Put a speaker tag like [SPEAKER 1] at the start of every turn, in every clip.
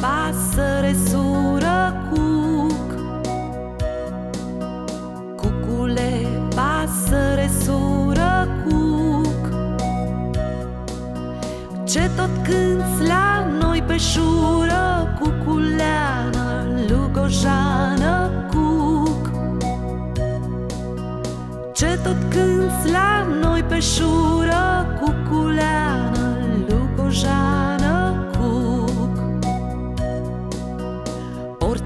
[SPEAKER 1] pasăre, sură, cuc. Cucule, pasăre, sură, cuc. Ce tot cânți la noi pe șură Cuculeană, lugojană, cuc? Ce tot cânți la noi pe șură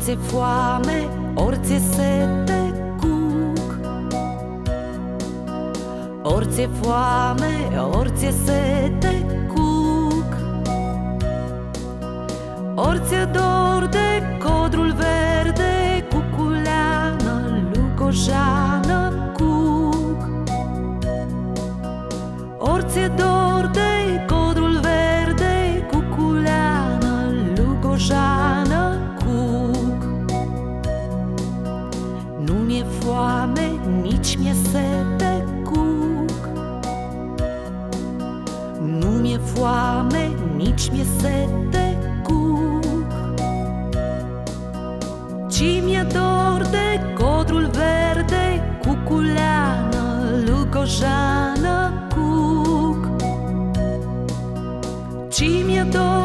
[SPEAKER 1] ți-e foame, ori ți-e sete, cuc. Ori ți-e foame, ori ți-e sete, cuc. Ori ți-e dor de codrul verde Cuculeană, lucojană, cuc. Ori ți-e dor foame, nici mi-e sete cu Ci mi-e dor de codrul verde cu culeană lugojană cuc. Ci mi-e dor